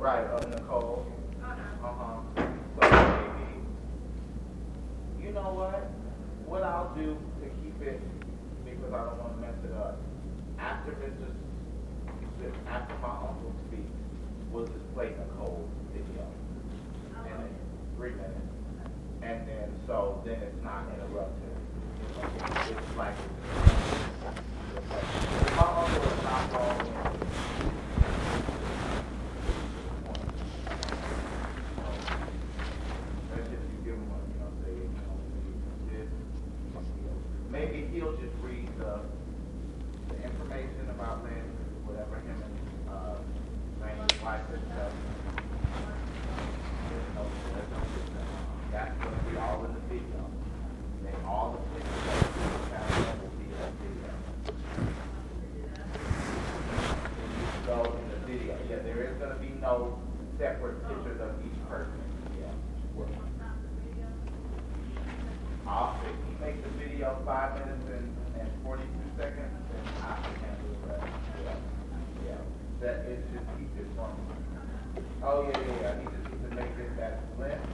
Right, uh, Nicole. Uh huh. Uh huh. But maybe, you know what? What I'll do to keep it, because I don't want to mess it up, after Mrs. after my uncle speaks, we'll just play Nicole. maybe he'll just read the, the information about land, whatever him and uh, wife has done. That's going to be all in the video. They all the pictures that the channel will be in the video. Go in the video. Yeah, there is going to be no separate video. Hamilton and 42 seconds, then I can do that. Yeah. yeah. That is just keep this one. Oh, yeah, yeah, yeah. I need to, to make it that length.